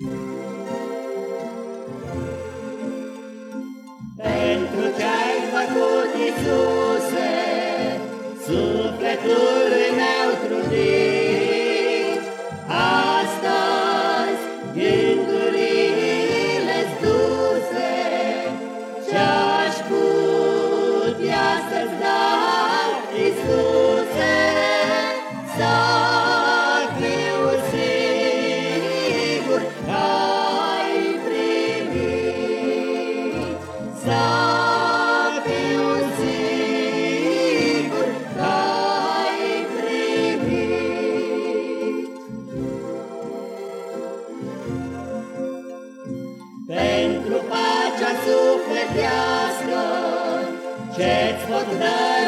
Pentru ce-ai făcut, Iisuse, sufletului meu trudit, astăzi gândurile-ți duse, ce-aș putea să-ți dau, Pentru pacea sufletească Ce-ți pot dărui,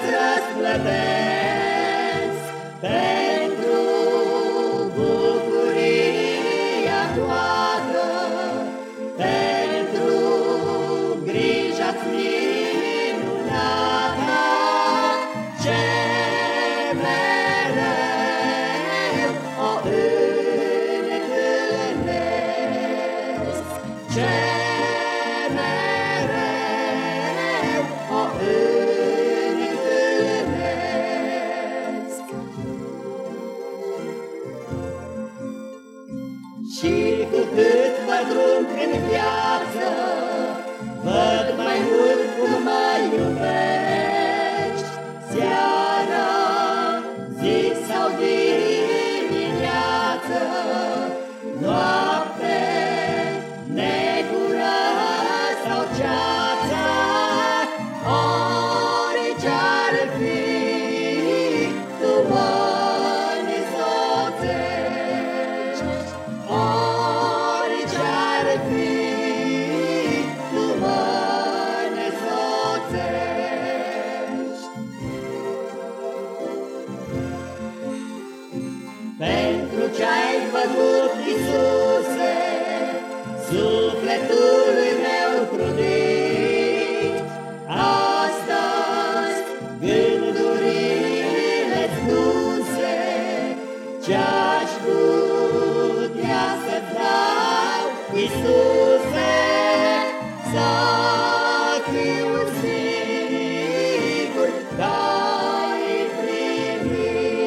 putea să-ți Și cu cât mă drum în viață Văd mai mult cum mă iubești. Seara, zi sau dimineață Noapte, negură sau ceață Iisuse, sufletul meu prudit, astăzi gândurile spuse, ce-aș putea să dau, Iisuse, să fiu sigur, că ai primit,